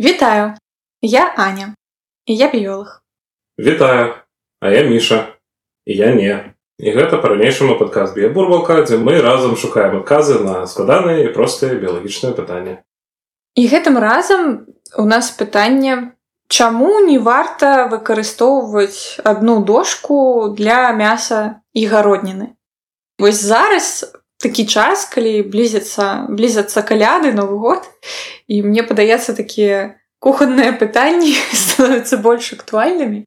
Вітаю, я Аня і я біёлог. Вітаю, а я Міша і я не. І гэта па-ранейшаму падказ біябурбалка, дзе мы разам шукаем адказы на складаныя і простыя біялагічныя пытанні. І гэтым разам у нас пытанне, чаму не варта выкарыстоўваць адну дошку для мяса і гародніны. Вось зараз такі час калі блізяцца блізяцца каляды новы год. І мне падаецца такія кухонныя пытанні становятся больш актуальнымі.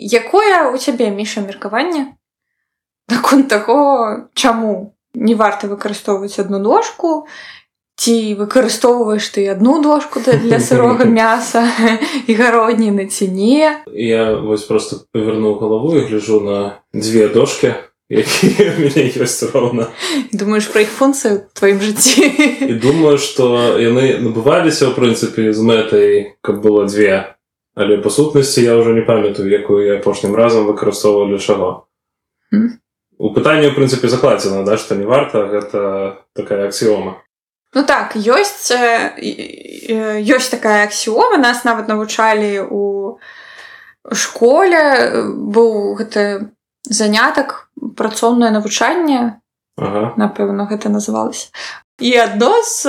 Якое у цябе міша меркаванне наконт таго чаму не варта выкарыстоўваць одну дошку ці выкарыстоўваеш ты одну дошку для сырога мяса і гародніны ці не? Я вось просто павярнуў галаву і гляжу на дзве дошки ёсць роўна думаешь пра іх функцыю тваім жыцці і думаю што яны набываліся ў прынцыпе з мэтай каб было дзве але па сутнасці я ўжо не памятаю якую я апошнім разам выкарыстоўваў для чаго у пытанні ў прынцыпе закладзена да што не варта гэта такая аксіома Ну так ёсць ёсць такая аксіома нас нават навучалі у школе быў гэта занятак працоўнае навучанне ага. напэўна гэта называлася. І адно з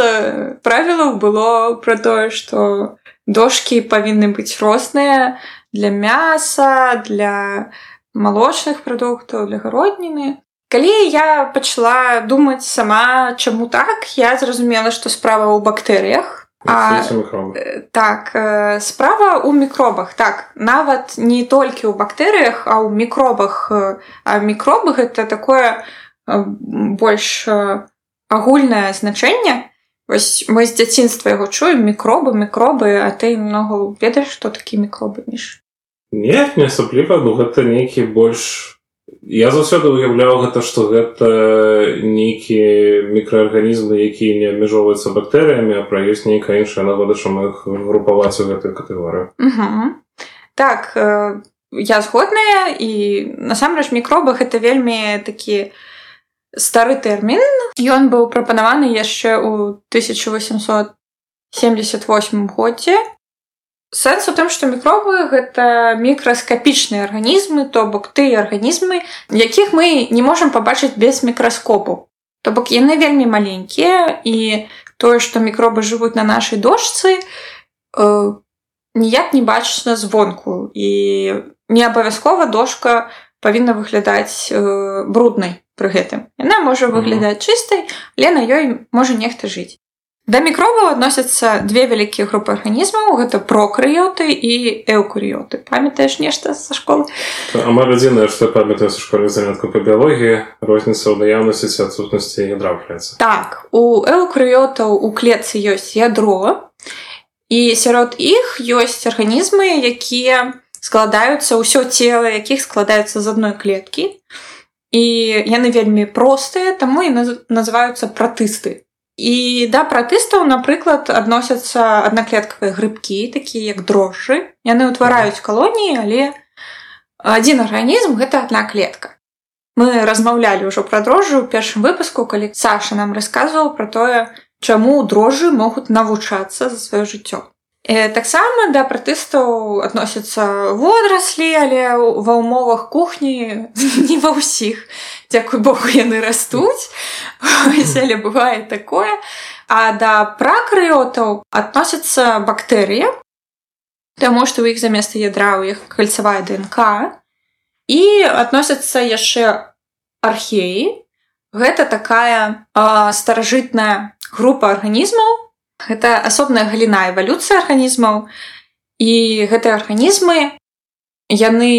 правілаў было пра тое што дошки павінны быць розныя для мяса для малочных прадуктаў для гародніны. Калі я пачала думаць сама чаму так я зразумела што справа ў бактэрыях А, так справа ў мікробах. Так нават не толькі ў бактэрыях а ў мікробах. А мікробы гэта такое больш агульнае значэнне. Вось мы з дзяцінства яго чуем мікробы мікробы а ты много ведаеш што такі мікробы міш? Не не асабліва ну гэта нейкі больш я заўсёды уяўляў гэта што гэта нейкія мікраарганізмы якія не абмяжоўваюцца бактэрыямі а пра ёсць нейкая іншая нагода чым іх групаваць у гэтую катэгорыю так я згодная і насамрэч мікробах это вельмі такі стары тэрмін. Ён быў прапанаваны яшчэ ў 1878 годзе Сэнс у тым, што мікробы гэта мікраскапічныя арганізмы, то бок тыя арганізмы, якіх мы не можам пабачыць без мікраскопу. То бок яны вельмі маленькія і тое, што мікробы жывуць на нашай дошцы, э, ніяк не бачна звонку і не абавязкова дошка павінна выглядаць э, бруднай пры гэтым. Яна можа выглядаць чыстай, але на ёй можа нехта жыць. Да мікробаў адносяцца две вялікія групы арганізмаў гэта прокрыёты і эўкурыёты памятаеш нешта са школы? Амаль адзінае што памятаю са школе занятку па біялогіі розніца ў наяўнасці ці адсутнасці ядра ўляецца так у эўкрыётаў у клетцы ёсць ядро і сярод іх ёсць арганізмы якія складаюцца ўсё цела якіх складаюцца з адной клеткі і яны вельмі простыя таму і называюцца пратысты І да пратыстаў, напрыклад, адносяцца аднаклеткавыя грыбкі, такія як дрожжы. Яны ўтвараюць калоніі, але адзін арганізм гэта адна клетка. Мы размаўлялі ўжо пра дрожжы ў першым выпуску, калі Саша нам расказваў пра тое, чаму дрожжы могуць навучацца за сваё жыццё. Таксама да пратыстаў адносяцца водараслі, але ва ўмовах кухні не ва ўсіх. Дзякуй Богу, яны растуць. але бывае такое. А да пракрыётаў адносяцца бактэрыі, Таму што ў іх замест ядра ў іх кальцавая ДНК і адносяцца яшчэ археі. Гэта такая старажытная група арганізмаў, Гэта асобная галіна эвалюцыі арганізмаў і гэтыя арганізмы яны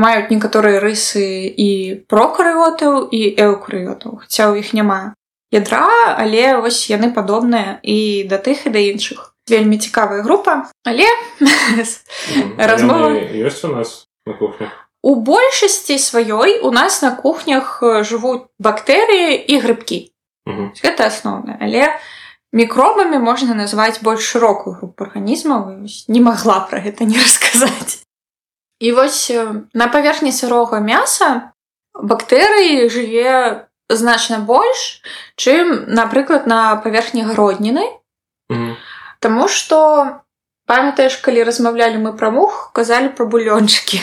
маюць некаторыя рысы і прокарыотаў і эўкарыотаў хаця ў іх няма ядра але вось яны падобныя і да тых і да іншых. Вельмі цікавая група але размова ёсць у нас на кухнях у большасці сваёй у нас на кухнях жывуць бактэрыі і грыбкі. Гэта асноўна але мікробамі можна назваць больш шырокую групу арганізмаў не магла пра гэта не расказаць. І вось на паверхні сырога мяса бактэрыі жыве значна больш чым напрыклад на паверхні гародніны mm. Таму што памятаеш калі размаўлялі мы пра мух казалі пра булёнчыкі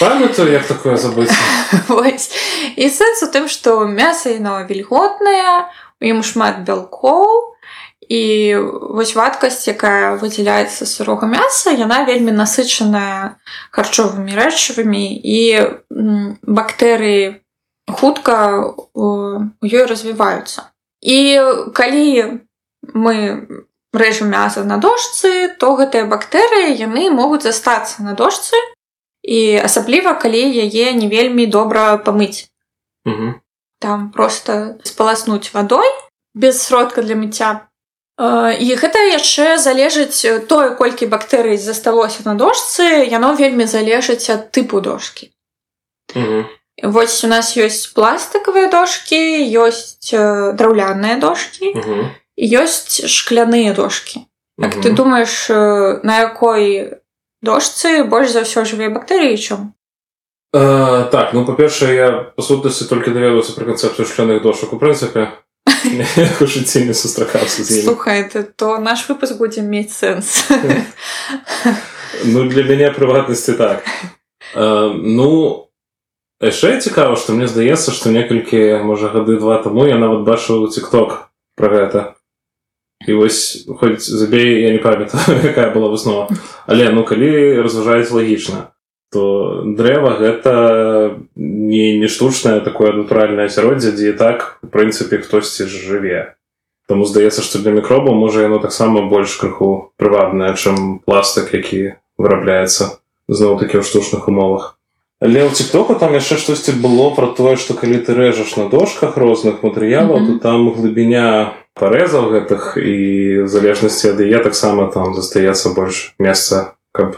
памятаю як такое забыць? І сэнс у тым што мяса яно вільготнае у ім шмат бялкоў і вось вадкасць якая выдзяляецца сырога мяса яна вельмі насычаная харчовымі рэчывамі і бактэрыі хутка у ёй развіваюцца. І калі мы рэжем мяса на дошцы то гэтыя бактэрыі яны могуць застацца на дошцы і асабліва калі яе не вельмі добра памыць. Там просто спаласнуць вадой без сродка для мыцця і гэта яшчэ залежыць тое колькі бактэрый засталося на дошцы яно вельмі залежыць ад тыпу дошки Вось у нас ёсць пластикавыя дошки ёсць драўляныя дошки ёсць шкляныя дошки Так ты думаешь на якой дошцы больш за ўсё жыве бактэрыі чым так ну па-першае я па сутнасці толькі даведваюся пра канцэпцыю шкляных дошак. У прынцыпе жыцці не сустракаўся слухай это то наш выпуск будзе мець сэнс ну для мяне прыватнасці так. Ну яшчэ цікава што мне здаецца што некалькі можа гады два таму я нават бачыў тикток пра гэта. І вось хоць забей я не памятаю якая была выснова але ну калі разважаюць лагічна то дрэва гэта не не штучнае такое натуральнае асяроддзе дзе так у прынцыпе хтосьці жыве Таму здаецца што для мікробаў можа яно таксама больш крыху прывабнае чым пластык які вырабляецца зноў такі ў штучных умовах але ў тиктоку там яшчэ штосьці было пра тое што калі ты рэжаш на дошках розных матэрыялаў mm -hmm. то там глыбіня парэзаў гэтых і залежнасці ад яе таксама там застаецца больш месца каб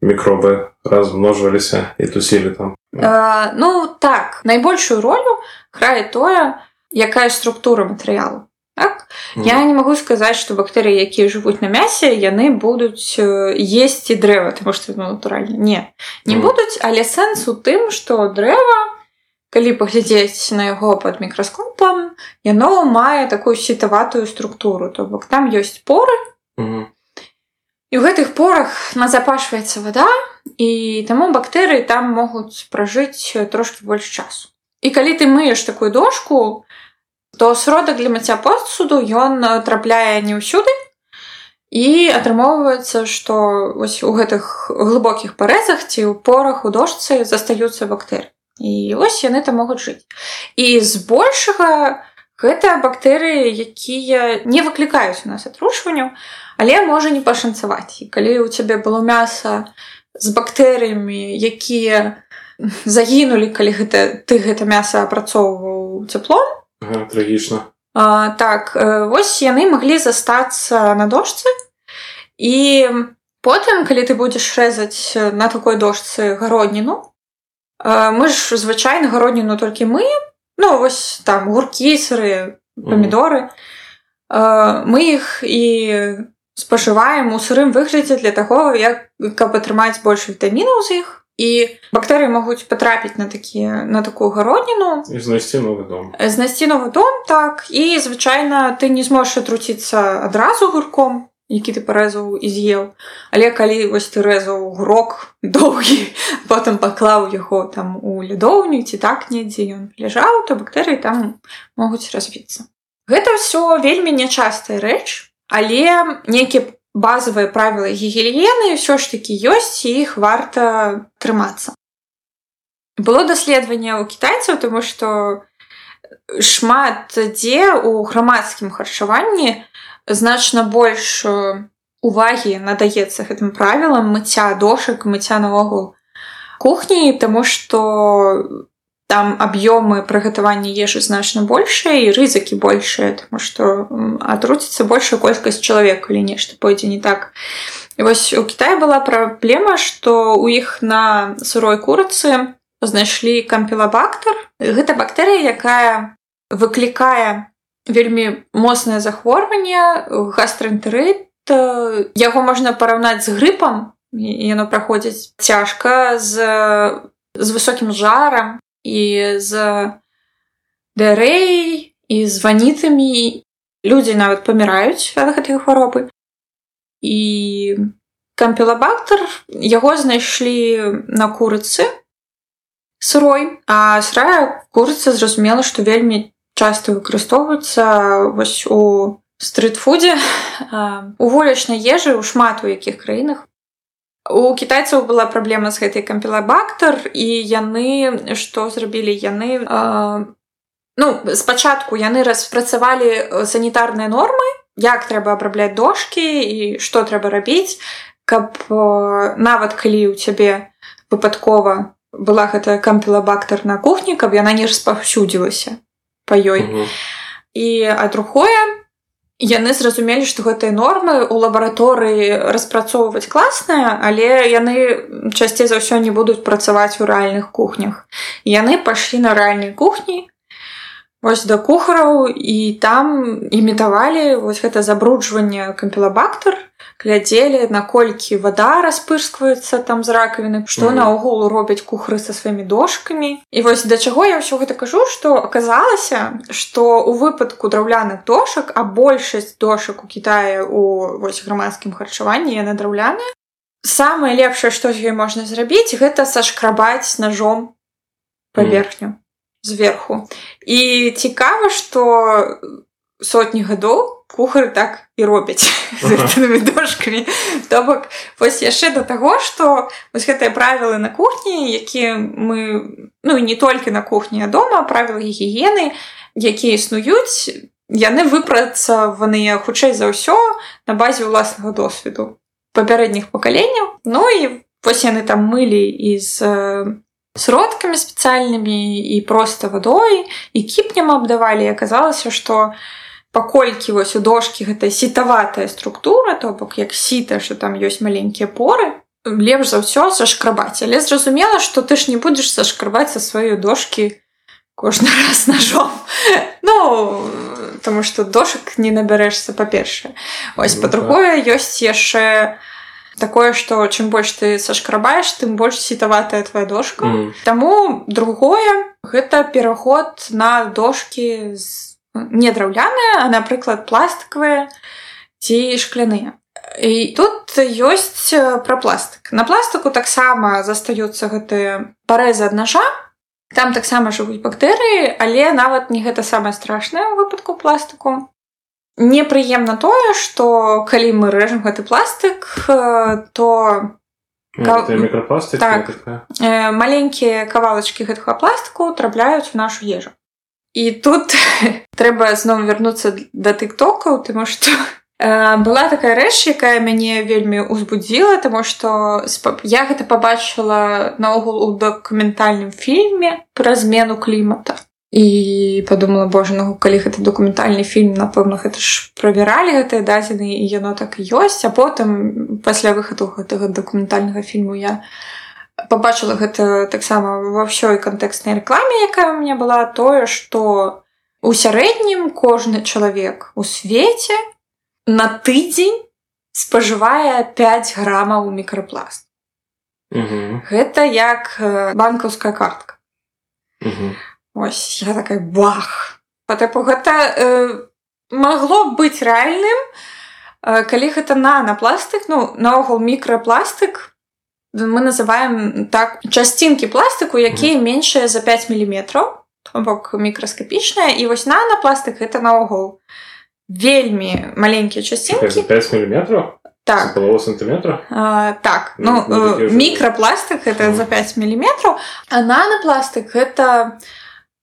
мікробы размножваліся і тусілі там а, ну так найбольшую ролю крае тое якая структура матэрыялу так? mm. я не магу сказаць што бактэрыі якія жывуць на мясе яны будуць есці дрэва тому што ну, натуральна не не mm. будуць але сэнс у тым што дрэва калі паглядзець на яго под мікраскопам яно мае такую сітаватую структуру то бок там ёсць поры mm -hmm І ў гэтых порах назапашваецца вода і таму бактэрыі там могуць пражыць трошки больш часу. І калі ты мыеш такую дошку, то сродак для мыцця посуду ён трапляе не ўсюды. І атрымоўваецца, што у гэтых глыбокіх парэзах ці ў порах у дошцы застаюцца бактэры. І вось яны там могуць жыць. І збольшага гэта бактэрыі, якія не выклікаюць у нас атрушванню, але можа не пашанцаваць. І калі у цябе было мяса з бактэрыямі якія загінулі калі гэта ты гэта мяса апрацоўваў цяплом ага, трагічна. так вось яны маглі застацца на дошцы. І потым калі ты будзеш рэзаць на такой дошцы гародніну мы ж звычайна гародніну толькі мы ну вось там гуркі сыры памідоры mm. мы іх і спажываем у сырым выглядзе для таго як каб атрымаць больш вітамінаў з іх. І бактэрыі могуць патрапіць на такія на такую гародніну. Знайсці новы дом. Знайсці новы дом так. І звычайна ты не зможаш атруціцца адразу гурком які ты парэзаў і з'еў. Але калі вось ты рэзаў грок доўгі потым паклаў яго там у лядоўню ці так недзе ён ляжаў то бактэрыі там могуць развіцца. Гэта ўсё вельмі нячастая рэч але нейкія базовыя правілы гігельены ўсё ж такі ёсць і іх варта трымацца. Было даследаванне ў кітайцаў тому што шмат дзе у грамадскім харчаванні значна больш увагі надаецца гэтым правілам мыцця дошак мыцця наогул кухні тому что там аб'ёмы прыгатавання ежы значна большыя і рызыкі большыя тому что атруціцца большая колькасць чалавек калі нешта пойдзе не так. І вось у Кітай была праблема что у іх на сырой курыцы знайшлі кампілабактар гэта бактэрыя якая выклікае вельмі моцнае захворванне гастраэнтерыт яго можна параўнаць з грыпам яно праходзіць цяжка з з высокім жарам і з дэрэй і з ванітамі людзі нават паміраюць ад гэтай хваробы. І кампілабактар яго знайшлі на курыцы сырой а сырая курыца зразумела што вельмі часто выкарыстоўваецца вось у стритфудзе у волечнай ежы ў шмат у якіх краінах у кітайцаў была праблема з гэтай кампілабактар і яны што зрабілі яны ну спачатку яны распрацавалі санітарныя нормы як трэба абрабляць дошки і што трэба рабіць каб нават калі ў цябе выпадкова была гэтая кампілабактар на кухні каб яна не распаўсюдзілася па ёй угу. і а другое яны зразумелі што гэтыя нормы ў лабараторыі распрацоўваць класныя але яны часцей за ўсё не будуць працаваць у рэальных кухнях. Яны пайшлі на рэальнай кухні вось да кухараў і там імітавалі вось гэта забруджванне кампілабактар глядзелі наколькі вода распырскваецца там з ракавіны што mm наогул робяць кухры са сваімі дошкамі. І вось да чаго я ўсё гэта кажу што аказалася што у выпадку драўляных дошак а большасць дошак у Китае у вось грамадскім харчаванні яна драўляная самае лепшае што з ёй можна зрабіць гэта сашкрабаць ножом паверхню mm зверху. І цікава што сотні гадоў кухары так і робяць з дошкамі то бок вось яшчэ да таго што вось гэтыя правілы на кухні якія мы ну не толькі на кухні а дома правілы гігіены якія існуюць яны выпрацаваныя хутчэй за ўсё на базе ўласнага досведу папярэдніх пакаленняў. Ну і вось яны там мылі і з сродкамі спецыяльнымі і проста вадой і кіпнем абдавалі. Аказалася што у паколькі вось у дошкі гэта сітаватая структура то бок як сіта что там ёсць маленькія поры лепш за ўсё сашкрабаць. Але зразумела что ты ж не будзеш сашкрабаць са сваёй дошки кожны раз ножом ну тому что дошак не набярэшся па-першае. Ось ну, па-другое ёсць яшчэ такое что чым больш ты сашкрабаеш тым больш сітаватая твоя дошка. Mm. Таму другое гэта пераход на дошки з не драўляныя а напрыклад пластикавыя ці шкляныя і тут ёсць пра пластик. На пластику таксама застаюцца гэтыя парэзы ад ножа. Там таксама жывуць бактэрыі але нават не гэта самае страшнае ў выпадку пластику непрыемна тое что калі мы рэжем гэты пластик то мікрапластик так, маленькія кавалачкі гэтага пластику трапляюць у нашу ежу і тут трэба зноў вярнуцца да тыктокаў тому что э, была такая рэч якая мяне вельмі узбудзіла тому что я гэта побачыла наогул у дакументальным фільме пра змену клімата і подумала божа ну калі гэта документальны фільм напэўна гэта ж правяралі гэтыя дадзены і яно так ёсць а потым пасля выхаду гэтага дакументальнага фільму я побачыла гэта таксама ва ўсёй кантэкстнай рэкламе якая у меня была тое что у сярэднім кожны чалавек у свеце на тыдзень спажывае 5 грамаў мікрапласт угу. гэта як банкаўская картка угу. ось я такая бах потапу гэта э, магло быць рэальным э, калі гэта нанапластык ну наогул мікрапластык мы называем так часцінкі пластыку якія меншыя за 5 міліметраў. Бок мікраскапічная і вось нанапластык это наогул вельмі маленькія часцінкі 5 міліметраў? Так. Сантиметра? Так. Ну, ну мікрапластык это за 5 міліметраў. А нанапластык это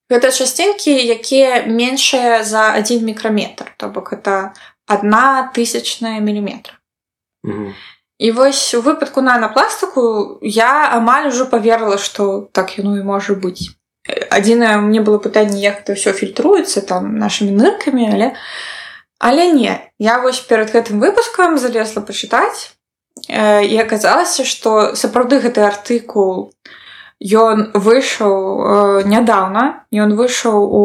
гэта часцінкі якія меншыя за один мікраметр то бок это одна тысячная міліметра. Угу. І вось у выпадку нанапластыку я амаль ужо поверыла, што так яно і можа быць. Адзінае мне было пытанне, як это ўсё фільтруецца там нашымі ныркамі, але але не. Я вось перад гэтым выпускам залезла пачытаць і аказалася, што сапраўды гэты артыкул ён выйшаў нядаўна, ён выйшаў у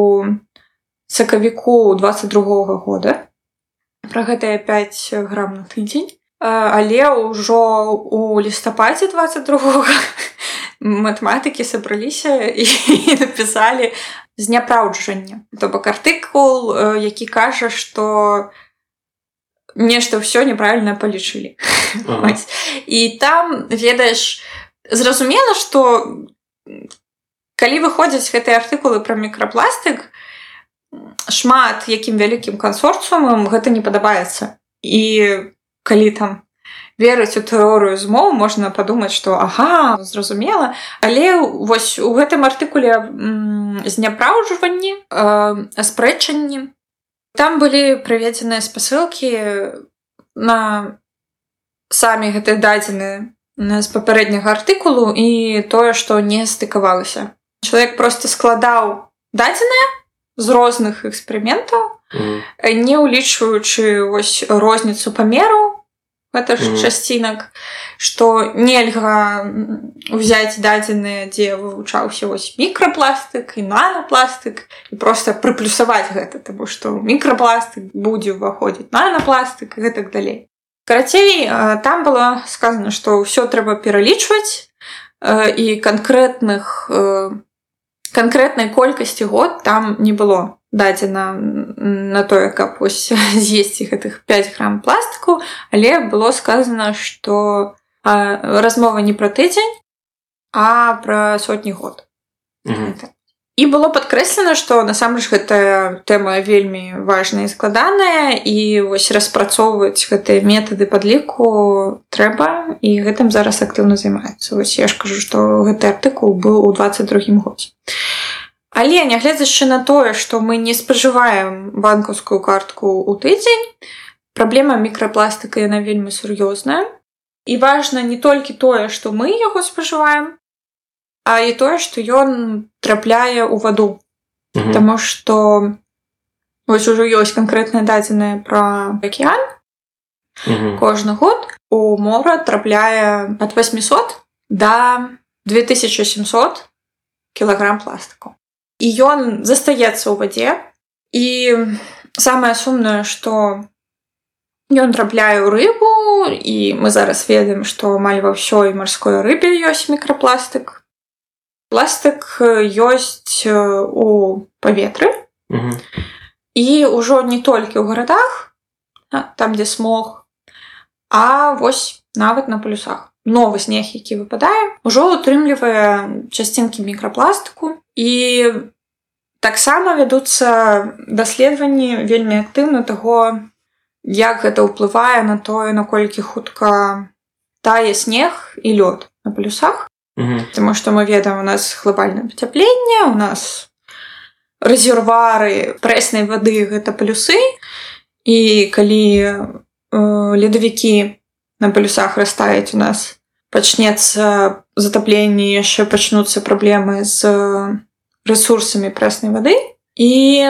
сакавіку 22 -го года. Пра гэтыя 5 грам на тыдзень але ўжо у лістападзе 22 матэматыкі сабраліся і напісалі зняпраўджанне то бок артыкул які кажа што нешта ўсё неправільна палічылі. Ага. і там ведаеш зразумела што калі выходзяць гэтыя артыкулы пра мікрапластык шмат якім вялікім кансорцыумам гэта не падабаецца. І калі там верыць у тэорыю змоў можна падумаць што ага зразумела але вось у гэтым артыкуле м, зняпраўжванні э, аспрэчанні там былі праведзеныя спасылкі на самі гэтыя дадзеныя з папярэдняга артыкулу і тое што не стыкавалася чалавек просто складаў дадзеныя з розных эксперыментаў Мгм. не ўлічваючы вось розніцу памеру гэта ж Мгм. часцінак што нельга м, узяць дадзеныя дзе вывучаўся вось мікрапластык і нанопластык і просто прыплюсаваць гэта таму што мікрапластык будзе ўваходзіць нанопластык і гэтак далей карацей э, там было сказано што ўсё трэба пералічваць э, і канкрэтных э, канкрэтнай колькасці год там не было дадзена на тое каб вось з'есці гэтых 5 грамм пластыку але было сказано што размова не пра тыдзень а пра сотні год Мгм. Гэта. і было падкрэслена што насамрэч гэтая тэма вельмі важная і складаная і вось распрацоўваць гэтыя метады падліку трэба і гэтым зараз актыўна займаецца вось я ж кажу што гэты артыкул быў у 22 годзе але нягледзячы на тое што мы не спажываем банкаўскую картку ў тыдзень праблема мікрапластыка яна вельмі сур'ёзная і важна не толькі тое што мы яго спажываем а і тое што ён трапляе ў ваду Мгм. Таму што вось ужо ёсць канкрэтныя дадзеныя пра акеан Мгм. кожны год у мора трапляе ад 800 до 2700 кілаграм пластыку і ён застаецца ў вадзе і самае сумнае што ён трапляе ў рыбу і мы зараз ведаем што амаль ва ўсёй марской рыбе ёсць мікрапластык пластык э, ёсць э, у паветры. Мгм. і ўжо не толькі ў гарадах там дзе смог а вось нават на палюсах новы снег які выпадае ужо утрымлівае часцінкі мікрапластыку і таксама вядуцца даследаванні вельмі актыўна таго як гэта ўплывае на тое наколькі хутка тае снег і лёд на палюсах Мгм. Потому что мы ведаем, у нас глобальное потепление, у нас резервуары пресной воды — это полюсы. И коли э, ледовики на полюсах растаять, у нас. Почнется затопление, еще почнутся проблемы с ресурсами пресной воды. И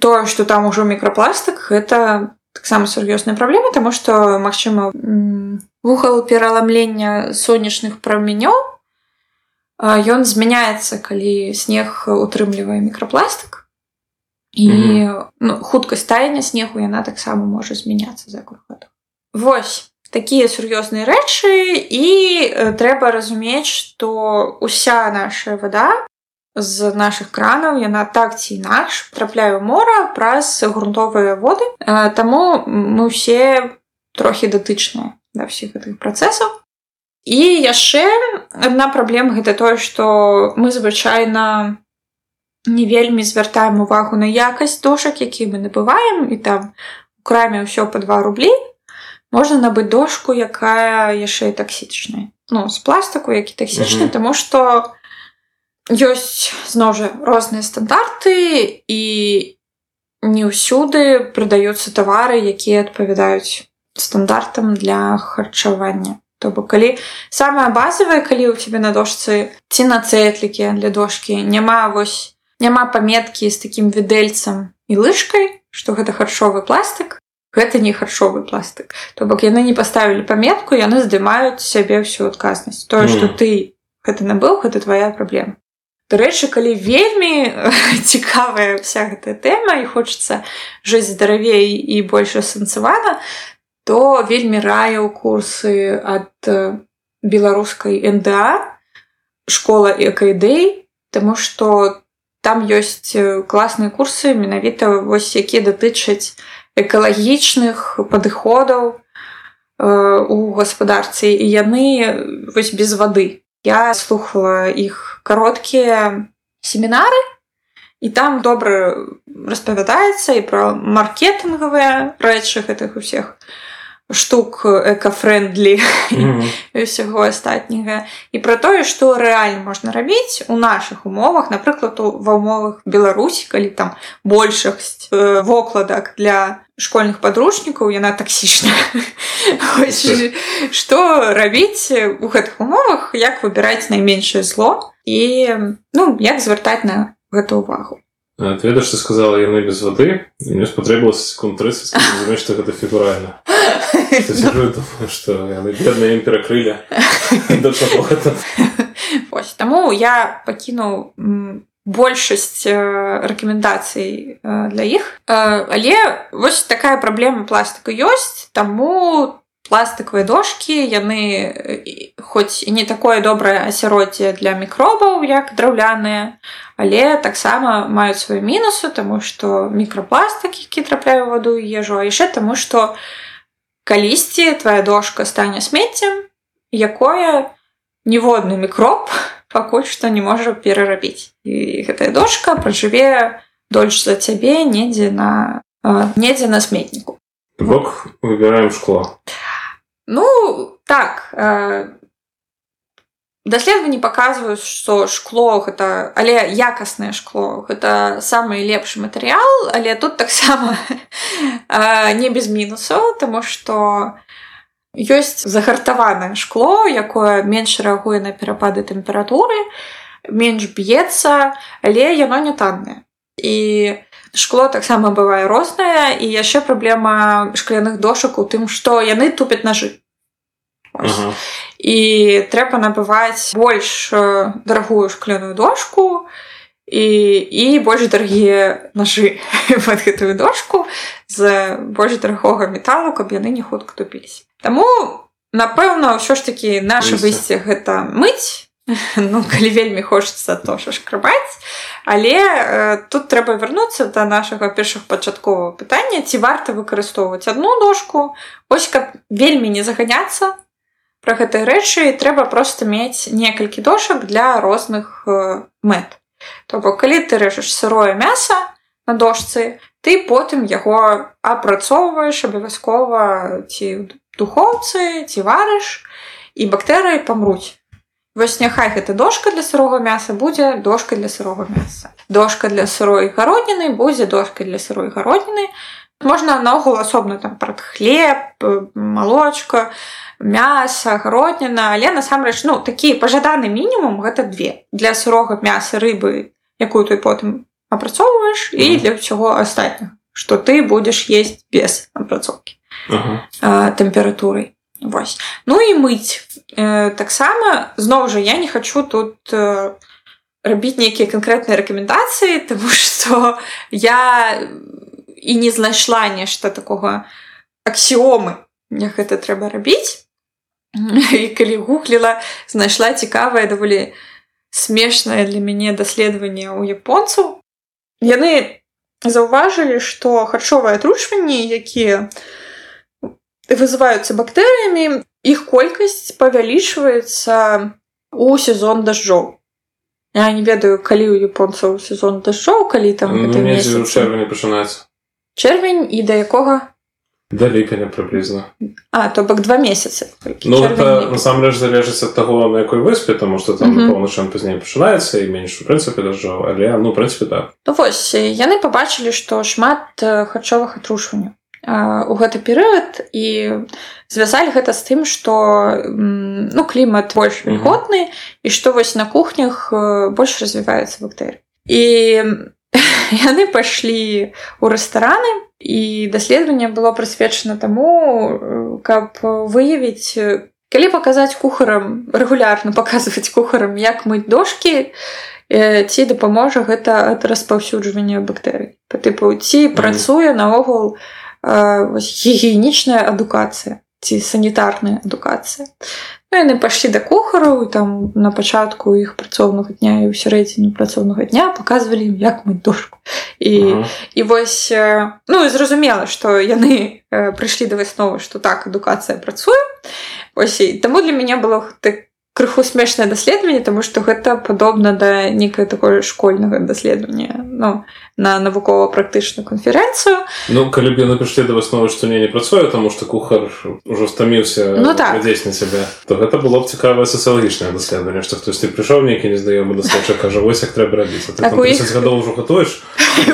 то, что там уже микропластик, это таксама сур'ёзная праблема таму што магчыма м, вугал пераламлення сонечных праменёў а, ён змяняецца калі снег утрымлівае мікрапластык. І ну, хуткасць таяния снегу яна таксама можа змяняцца за кругоду Вось такія сур'ёзныя рэчы і трэба разумець што уся наша вода з нашых кранаў яна так ці інакш трапляе ў мора праз грунтовыя воды. Таму мы ўсе трохі датычныя да ўсіх гэтых працэсаў. І яшчэ адна праблема гэта тое што мы звычайна не вельмі звяртаем увагу на якасць дошак які мы набываем і там у краме ўсё по 2 рублі можна набыць дошку якая яшчэ і таксічная ну з пластыку які таксічны Мгм. тому што ёсць зноў жа розныя стандарты і не ўсюды прадаюцца тавары якія адпавядаюць стандартам для харчавання то бок калі самае базавае калі ў цябе на дошцы ці на цэтлікі для дошкі няма вось няма паметкі з такім відэльцам і лыжкай што гэта харчовы пластык гэта не харчовы пластык то бок яны не паставілі паметку яны здымаюць сябе ўсю адказнасць. Тое што Мгм. ты гэта набыў гэта твоя праблема. Дарэчы калі вельмі цікавая вся гэтая тэма і хочацца жыць здаравей і больш асэнсавана то вельмі раю курсы ад э, беларускай НДА школа экаідэй Таму што там ёсць э, класныя курсы менавіта вось якія датычаць экалагічных падыходаў у гаспадарцы. І яны вось без вады. Я слухала іх кароткія семінары і там добра распавядаецца і пра маркетынгавыя рэчы гэтых усіх штук экафрендлі ўсяго астатняга. І пра тое што рэальна можна рабіць у нашых умовах напрыклад ва ўмовах беларусі калі там большасць вокладак для школьных падручнікаў яна таксічная што рабіць у гэтых умовах як выбіраць найменшае зло і ну як звяртаць на гэту увагу ведаеш ты сказала яны без вады мне спатрэбілася секунд 30 разумееш што гэта фігуральна што яны бедныя ім перакрылі таму я пакінуў большасць рэкамендацый для іх але вось такая праблема пластыку ёсць таму пластыкавыя дошки яны хоць і не такое добрае асяроддзе для мікробаў як драўляныя але таксама маюць свае мінусы тому что мікрапластык які трапляю ваду і ежу а яшчэ таму что калісьці твоя дошка стане смеццем якое ніводны мікроб пакуль што не можа перарабіць. І гэтая дошка пражыве дольш за цябе недзе на недзе на сметніку. Бок выбираем шкло. Ну так э, даследаванні паказваюць, што шкло гэта але якаснае шкло гэта самы лепшы матэрыял, але тут таксама э, не без мінусаў, таму што ёсць загартаванае шкло, якое менш рэагуе на перапады тэмпературы, менш б'ецца, але яно не таннае. І шкло таксама бывае рознае і яшчэ праблема шкляных дошак у тым што яны тупяць нажы ага. і трэба набываць больш дарагую шкляную дошку і, і больш дарагія нажы под гэтую дошку з больш дарагога металу каб яны не хутка тупіліся Таму напэўна ўсё ж такі наше выйсце гэта мыць. Ну калі вельмі хочацца то що шкрабаць але э, тут трэба вярнуцца да нашага першых пачатковага пытання ці варта выкарыстоўваць одну дошку. Ось каб вельмі не заганяцца пра гэтай рэчы трэба просто мець некалькі дошак для розных э, мэт то бок калі ты рэжаш сырое мяса на дошцы ты потым яго апрацоўваеш абавязкова ці духоўцы ці варыш і бактэрыі памруць Вось няхай гэта дошка для сырога мяса будзе дошка для сырога мяса. Дошка для сырой гародніны будзе дошкай для сырой гародніны. Можна наогул асобна там пра хлеб, малочка, мяса, гародніна, але насамрэч ну такі пажаданы мінімум гэта две для сырога мяса рыбы, якую ты потым апрацоўваеш і для ўсяго астатняга, што ты будзеш есть без апрацоўкі ага. тэмпературай. Вось. Ну і мыць э, таксама зноў жа я не хочу тут э, рабіць нейкія канкрэтныя рэкамендацыі тому что я і не знайшла нешта такога аксіомы як гэта трэба рабіць. І калі гугліла знайшла цікавае даволі смешнае для мяне даследаванне ў японцаў. Яны заўважылі што харчовыя атручванні якія вызываюцца бактэрыямі іх колькасць павялічваецца у сезон дажджоў. Я не ведаю калі ў японцаў сезон дажджоў калі там ну, чэрвені пачынаецца чэрвень і да якога да ліпеня прыблізна а то бок два месяцы ну, насамрэч залежыць ад таго на якой выспе таму што там поўначы пазней пачынаецца і менш у прынцыпе дажджоў але ну прынцыпе так. Ну, вось яны пабачылі што шмат харчовых атрушванняў у гэты перыяд і звязалі гэта з тым што ну клімат больш вільготны і што вось на кухнях больш развіваецца бактэры і яны пайшлі ў рэстараны і даследаванне было прысвечана таму каб выявіць калі паказаць кухарам рэгулярна паказваць кухарам як мыць дошки ці дапаможа гэта ад распаўсюджвання бактэрый па тыпу ці працуе наогул у гігіенічная адукацыя ці санітарная адукацыя. Ну, яны пайшлі да кухараў там на пачатку іх працоўнага дня і ў сярэдзіну працоўнага дня показывалі ім як мы дошку. І ага. і вось ну і зразумела што яны прыйшлі да высновы што так адукацыя працуе. Ось і таму для мяне было так крыху смешнае даследаванне тому что гэта падобна да некае такое школьнага даследавання ну на навукова-практычную канферэнцыю Ну калі б яны прыйшлі да высновы што не не працуе тому что кухар ужо стаміўся ну так дзесь на сябе то гэта было б цікавае сацыялагічнае даследаванне што хтось ты прыйшоў нейкі незнаёмы даследча кажа вось як трэба рабіць так, гадоў ужо гатуеш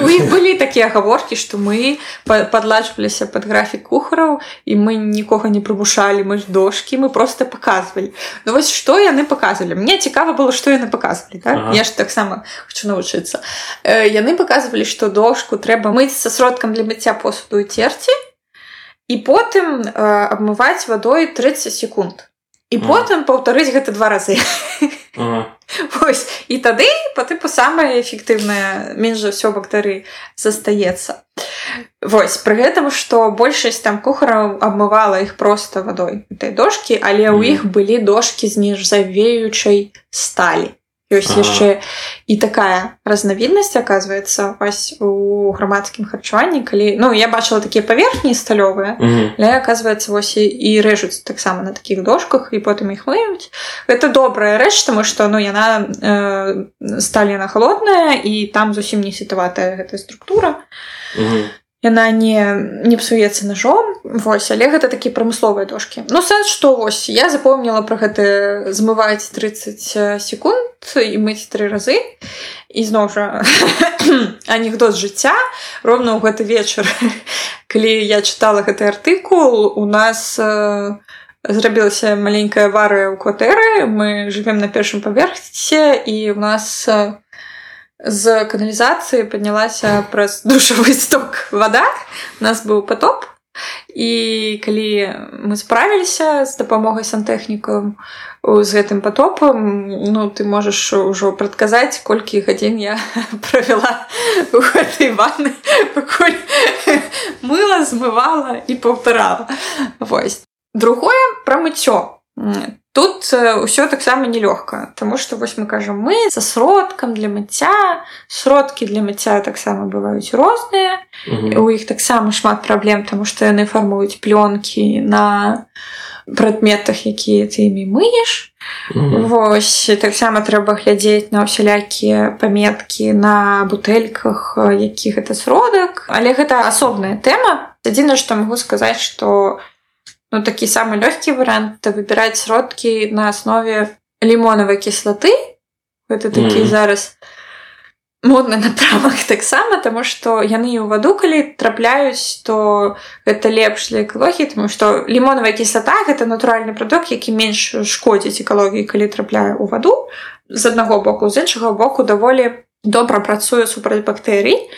у іх былі такія гаворкі што мы падладжваліся под графік кухараў і мы нікога не прымушалі мы ж дошки мы просто показывалі Ну вось што яны показывалі мне цікава было што яны показывалі так? ага. я ж таксама хочу навучыцца э, яны показывалі што дошку трэба мыць са сродкам для мыцця посуду церці і потым э, абмываць вадой 30 секунд і потым паўтарыць гэта два разы ага. Вось і тады па тыпу самае эфектыўнае менш за ўсё бактары застаецца Вось пры гэтым што большасць там кухараў абмывала іх проста вадой этой дошки але ў іх былі дошки з нержавеючай сталі ёсць ага. яшчэ і такая разнавіднасць оказывается вось у грамадскім харчаванні калі ну я бачыла такія паверхні сталёвыя але оказывается вось і рэжуць таксама на такіх дошках і потым іх мыюць это добрая рэч таму што ну яна э, сталі на холодная і там зусім не сітаватая гэтая структура яна не не псуецца ножом. Вось але гэта такі прамысловыя дошки Ну сэнс што вось я запомніла про гэта змываць 30 секунд і мыць тры разы. І зноў жа анекдот жыцця. Ровно ў гэты вечар калі я чытала гэты артыкул у нас э, зрабілася маленькая аварыя ў кватэры. Мы жывем на першым паверхсе і у нас у э, з каналізацыі паднялася праз душавы сток вода. У нас быў потоп. І калі мы справіліся з дапамогай сантэхнікам з гэтым потопам ну ты можаш ужо прадказаць колькі гадзін я правяла у гэтай ванны пакуль мыла змывала і паўтарала вось. Другое пра мыццё тут ўсё э, таксама нелёгка Таму што вось мы кажам мы за сродкам для мыцця сродкі для мыцця таксама бываюць розныя у іх таксама шмат праблем тому што яны фармуюць плёнкі на прадметах якія ты імі мыеш Вось таксама трэба глядзець на ўсялякія паметкі на бутэльках якіх гэта сродак. Але гэта асобная тэма адзіна што магу сказаць што ну, такі самы лёгкі варыянт выбіраць сродкі на аснове лімонавай кіслаты гэта такі mm. зараз модны напрамак таксама таму што яны ў ваду калі трапляюць то гэта лепш для экалогіі тому што лімонавая кіслата гэта натуральны прадукт які менш шкодзіць экалогіі калі трапляе ў ваду з аднаго боку. З іншага боку даволі добра працуе супраць бактэрый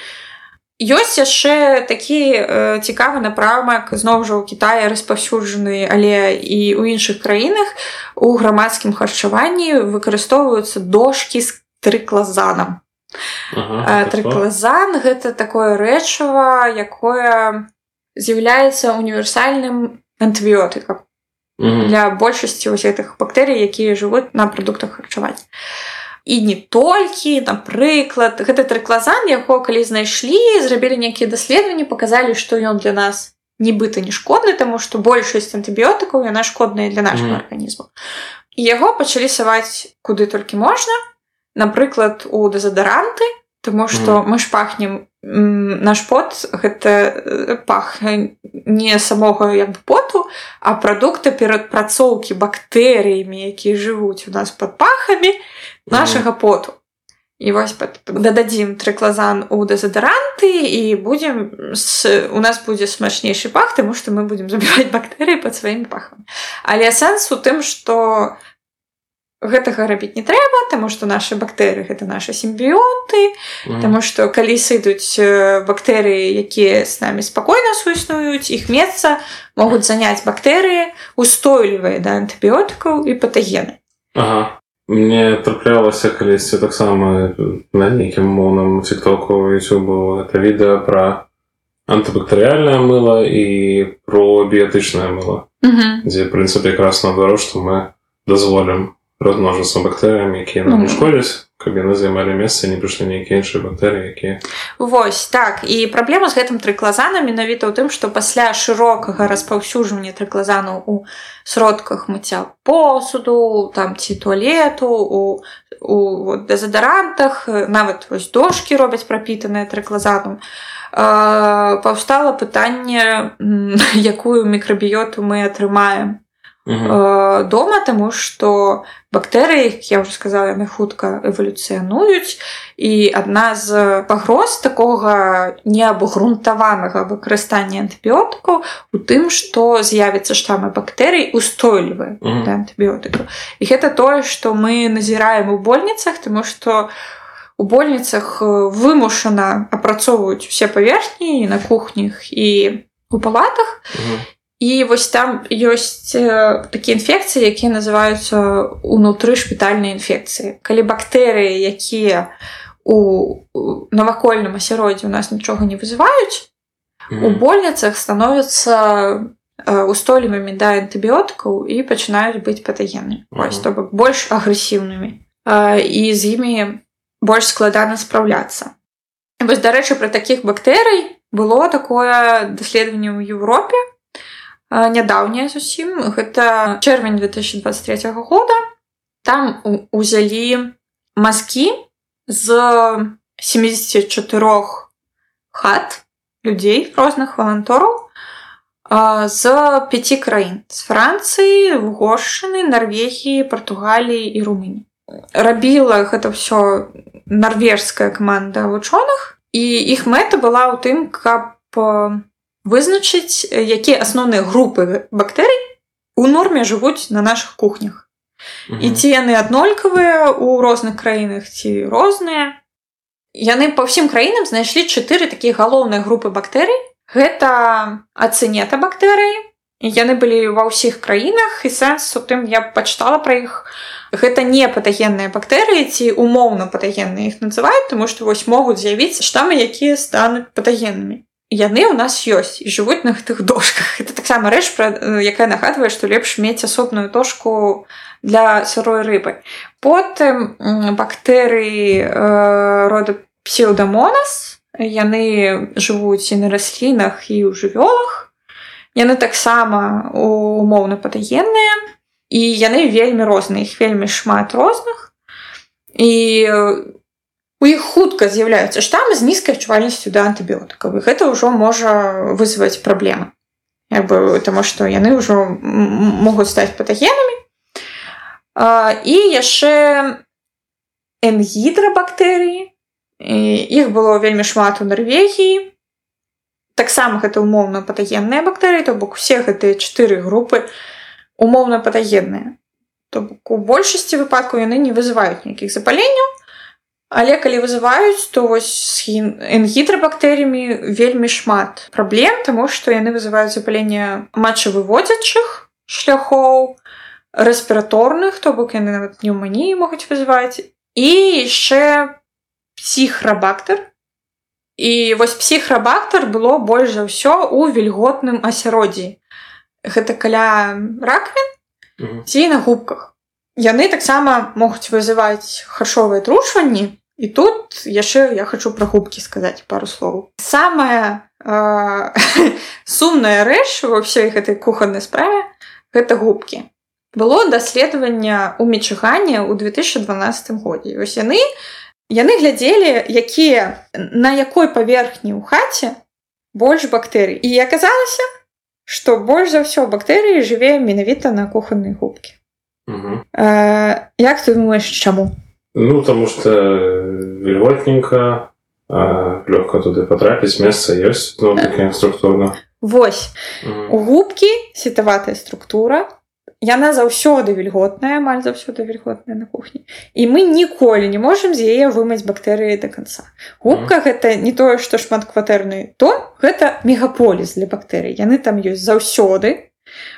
ёсць яшчэ такі э, цікавы напрамак зноў жа ў Кітае распаўсюджаны але і ў іншых краінах у грамадскім харчаванні выкарыстоўваюцца дошки з трыклазанам. Ага, трыклазан гэта такое рэчыва якое з'яўляецца універсальным антыбіотыкам для большасці вось гэтых бактэрый якія жывуць на прадуктах харчавання і не толькі напрыклад гэта трыклазан яго калі знайшлі зрабілі нейкія даследаванні показалі што ён для нас нібыта не шкодны таму што большасць антыбіотыкаў яна шкодная для нашего mm. арганізму. Яго пачалі саваць куды толькі можна. Напрыклад у дэзадаранты Таму што mm. мы ж пахнем наш пот гэта э, пах не самога як бы поту, а прадукта перадпрацоўкі бактэрыямі, якія жывуць у нас пад пахамі, нашага поту. І вось дададзім трыклазан у дэзадаранты і будзем с... у нас будзе смачнейшы пах таму што мы будзем забіваць бактэрыі под сваімі пахамі але сэнс у тым што гэтага рабіць не трэба таму што нашы бактэрыі гэта нашы сімбіёты mm. Таму што калі сыдуць бактэрыі якія з намі спакойна суіснуюць іх месца могуць заняць бактэрыі устойлівыя да антыбіотыкаў і патагены ага. Мне траплялася калісьці таксама на нейкім моўным тиктоку youtube это відэа пра антыбактарыяльнае мыло і про біятычнае мыло Мгм. дзе прынцып якраз наадварот што мы дазволім размножыцца бактэрыям якія нам не Мгм. шкодзяць каб яны займалі месца не прыйшлі нейкія іншыя бактэрыі якія Вось так і праблема з гэтым трыклазанам менавіта ў тым што пасля шырокага распаўсюджвання трыклазану у сродках мыцця посуду там ці туалету у, у вот, дэзадарантах э, нават вось дошкі робяць прапітаныя трыклазанам паўстала пытанне якую мікрабіёту мы атрымаем Мгм. Э, дома таму што бактэрыі я ўжо сказала яны хутка эвалюцыянуюць і адна з пагроз такога неабгрунтаванага выкарыстання антыбіётыкаў у тым што з'явіцца штамы бактэрый устойлівыя Мгм. да антыбіётыкаў і гэта тое што мы назіраем у больніцах таму што у больніцах э, вымушана апрацоўваюць усе паверхні і на кухнях і у палатах Мгм. І вось там ёсць э, такія інфекцыі якія называюцца унутры шпітальнай інфекцыі калі бактэрыі якія у у навакольным асяроддзі у нас нічога не вызываюць у Мгм. больніцах становяцца э, устойлівымі да антыбіётыкаў і пачынаюць быць патагеннымі Мгм. ось то бок больш агрэсіўнымі Э, і з імі больш складана спраўляцца вось дарэчы пра такіх бактэрый было такое даследаванне ў Еўропе э, нядаўняе зусім гэта чэрвень 2023 года. Там узялі мазкі з 74 хат людзей розных валантораў з пяці краін. З францыі угоршчыны нарвегіі партугаліі і румыні рабіла гэта ўсё нарвежская каманда вучоных і іх мэта была ў тым каб вызначыць якія асноўныя групы бактэрый у норме жывуць на наших кухнях. Мгм. і ці яны аднолькавыя ў розных краінах ці розныя яны па ўсім краінам знайшлі чатыры такія галоўныя групы бактэрый гэта ацынета бактэрыі яны былі ва ўсіх краінах і сэнс у тым я пачытала пра іх гэта не патагенныя бактэрыі ці умоўна патагенныя іх называюць тому што вось могуць з'явіцца штамы якія стануць патагеннымі яны ў нас ёсць і жывуць на гэтых дошках. Это таксама рэч пра э, якая нагадвае што лепш мець асобную дошку для сырой рыбы. Потым бактэрыі э, рода псеўдамонас. Яны жывуць і на раслінах і ў жывёлах. Яны таксама умоўна патагенныя і яны вельмі розныя іх вельмі шмат розных. І у іх хутка з'яўляюцца штамы з нізкай адчувальнасцю да антыбіётыкаў і гэта ўжо можа вызваць праблемы як бы таму што яны ўжо могуць стаць патагенамі і яшчэ энгідрабактэрыі іх было вельмі шмат у Нарвегіі таксама гэта умоўна патагенныя бактэрыі то бок усе гэтыя чатыры групы умоўна патагенныя то бок у большасці выпадкаў яны не вызываюць ніякіх запаленняў але калі вызываюць то вось з энгідрабактэрыямі вельмі шмат праблем таму што яны вызываюць запаленне матчавыводзячых шляхоў рэспіраторных то бок яны нават пнеўманіі могуць вызываць і яшчэ псіхрабактар. І вось псіхрабактар было больш за ўсё у вільготным асяроддзі. Гэта каля раквін ці на губках яны таксама могуць вызываць хашовыя трушванні. І тут яшчэ я хочу пра губкі сказаць пару слоў. Самая э, сумная рэч ва ўсёй гэтай кухоннай справе гэта губкі. Было даследаванне ў мічыгане ў 2012 годзе. Вось яны яны глядзелі якія на якой паверхні ў хаце больш бактэрый. І аказалася што больш за ўсё бактэрыі жыве менавіта на кухоннай губкі Мгм. э, як ты думаешь чаму Ну, потому что вільготненько, а легко туди потрапіць, месца ёсць, ну, таке структурно. Вось Мгм. у губкі сетаватая структура. Яна заўсёды вільготная амаль заўсёды вільготная на кухні. І мы ніколі не можемм з яе вымыць бактэрыі до конца губка гэта не тое што шматкватэрны то гэта мегаполіс для бактэрый яны там ёсць заўсёды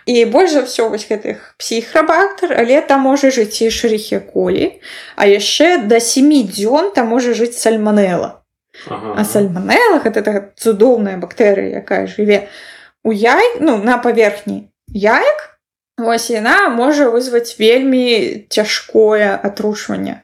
і больш за ўсё вось гэтых псіхрабактар але там можа жыць і шэріхе колі а яшчэ да семи дзён там можа жыць сальманела Ага. А сальманела гэта такая цудоўная бактэрыя, якая жыве у яй ну, на паверхні яек вось яна можа вызваць вельмі цяжкое атрушванне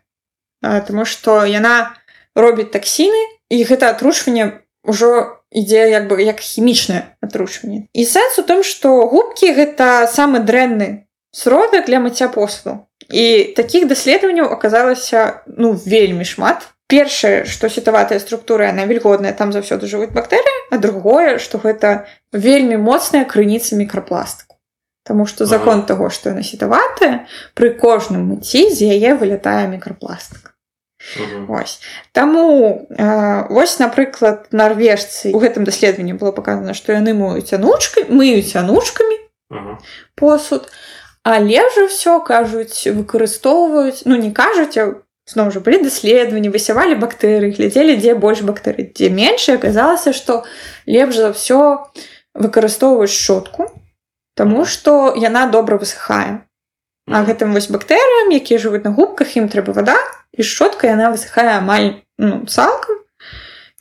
Таму што яна робіць таксіны і гэта атрушванне ўжо ідзе як бы як хімічнае атрушванне і сэнс у том што губкі гэта самы дрэнны сродак для мыцця посуду. І такіх даследаванняў аказалася ну вельмі шмат. Першае што сітаватая структура яна вільгодная там заўсёды жывуць бактэрыі а другое што гэта вельмі моцная крыніца мікрапластыку. Таму што закон ага. таго што яна сітаватая пры кожным мыцці з яе вылятае мікрапластык Вось. Таму э, вось напрыклад нарвежцы у гэтым даследаванні было паказана што яны моюць анучкай мыюць анучкамі посуд. Але ж ўсё кажуць выкарыстоўваюць ну не кажуць а зноў жа былі даследаванні высявалі бактэрыі глядзелі дзе больш бактэрый дзе менш аказалася што лепш за ўсё выкарыстоўваюць шотку Таму што яна добра высыхае а гэтым вось бактэрыям якія жывуць на губках ім трэба вода і шотка яна высыхае амаль ну, цалкам.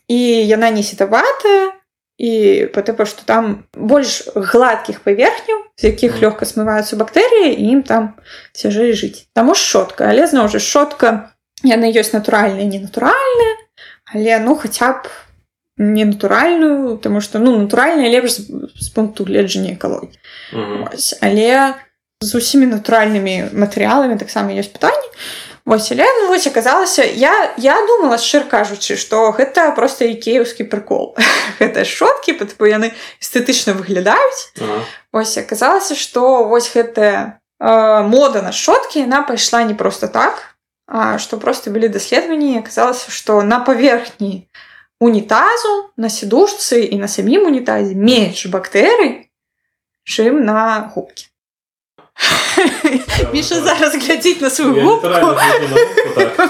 І яна не сітаватая і па тыпу што там больш гладкіх паверхняў з якіх лёгка смываюцца бактэрыі ім там цяжэй жыць. Таму шотка але зноў жа шотка яны ёсць натуральныя ненатуральныя але ну хаця б не натуральную тому что ну натуральная лепш з пункту гледжання экалогіі. Mm -hmm. але з усімі натуральнымі матэрыяламі таксама ёсць пытанні. Вось але ну, вось аказалася я я думала шчыр кажучы что гэта просто ікеўскі прыкол. Гэта шоткі по яны эстэтычна выглядаюць. Mm -hmm. ось аказалася что вось гэтая э, мода на шоткі яна пайшла не просто так а што просто былі даследаванні аказалася што на паверхні унітазу на сідушцы і на самім унітазе менш бактэрый чым на губкі Міша зараз глядзіць на сваю губку.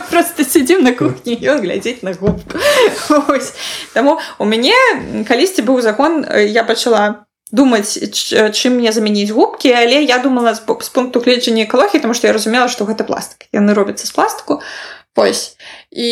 просто сядзім на кухні ён глядзець на губку. Таму у мяне калісьці быў закон я пачала думаць чым мне замяніць губкі але я думала з пункту гледжання экалогіі тому што я разумела што гэта пластик. Яны робяцца з пластику Вось. І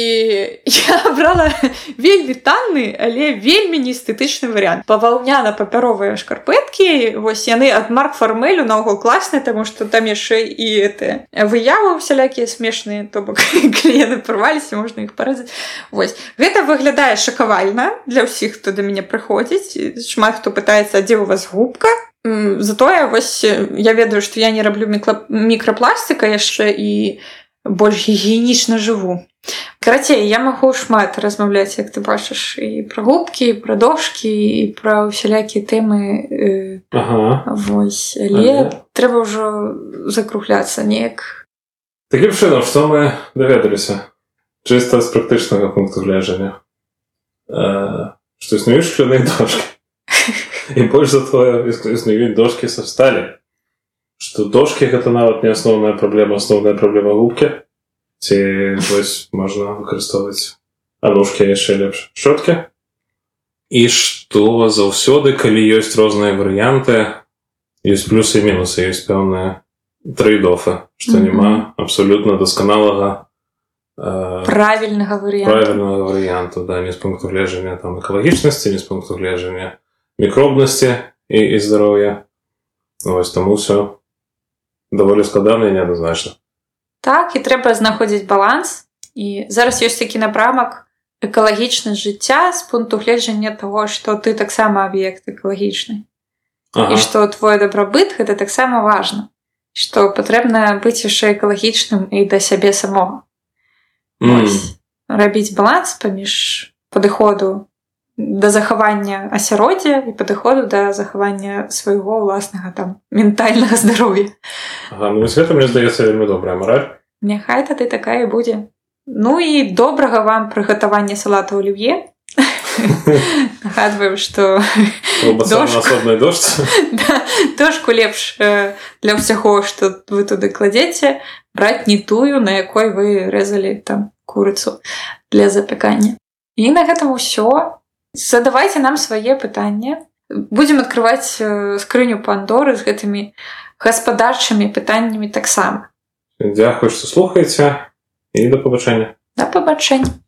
я брала вельмі танны, але вельмі неэстэтычны варыянт. Паваўняна папяровыя шкарпэткі, вось яны ад марк фармелю наогул класныя, таму што там яшчэ і это выявы усялякія смешныя, то бок кліены парваліся, можна іх паразаць. Вось. Гэта выглядае шакавальна для ўсіх, хто да мяне прыходзіць. шмат хто пытаецца, дзе у вас губка. Затое вось я ведаю, што я не раблю мікрапластыка яшчэ і больш гігіенічна жыву. Карацей, я магу шмат размаўляць, як ты бачыш і пра губкі, пра дошкі і пра ўсялякія тэмы э, ага. Вось але ага. трэба ўжо закругляцца неяк. Такім чынам, што мы даведаліся чыста з практычнага пункту гледжання што існуюць шкляныя дошкі і больш за тое існуюць дошкі са сталі что дошки гэта нават не асноўная праблема асноўная праблема губкі ці вось можна выкарыстоўваць анушки яшчэ лепш шоткі і што заўсёды калі ёсць розныя варыянты ёсць плюсы і мінусы ёсць пэўныя трейдофы што mm -hmm. няма абсалютна дасканалага э, правільнага варыянту правільнага варыянту да не з пункту гледжання там экалагічнасці не з пункту гледжання мікробнасці і, і здароўя вось таму все даволі складана і неадназначна так і трэба знаходзіць баланс. І зараз ёсць такі напрамак экалагічнасць жыцця з пункту гледжання того што ты таксама аб'ект экалагічны ага. і што твой дабрабыт гэта таксама важна што патрэбна быць яшчэ экалагічным і да сябе самога mm. рабіць баланс паміж падыходу да захавання асяроддзя і падыходу да захавання свайго ўласнага там ментальнага здароўя. Ага, ну, гэта мне здаецца вельмі добрая мараль. Няхай тады такая будзе. Ну і добрага вам прыгатавання салата олів'е. Нагадваем что асобнай дождь дошку лепш для ўсяго что вы туды кладзеце браць не тую на якой вы рэзалі там курыцу для запякання. І на гэтым усё задавайте нам свае пытанні будзем открываць э, скрыню пандоры з гэтымі гаспадарчымі пытаннямі таксама Дякую што слухаеце і да пабачэння да пабачэння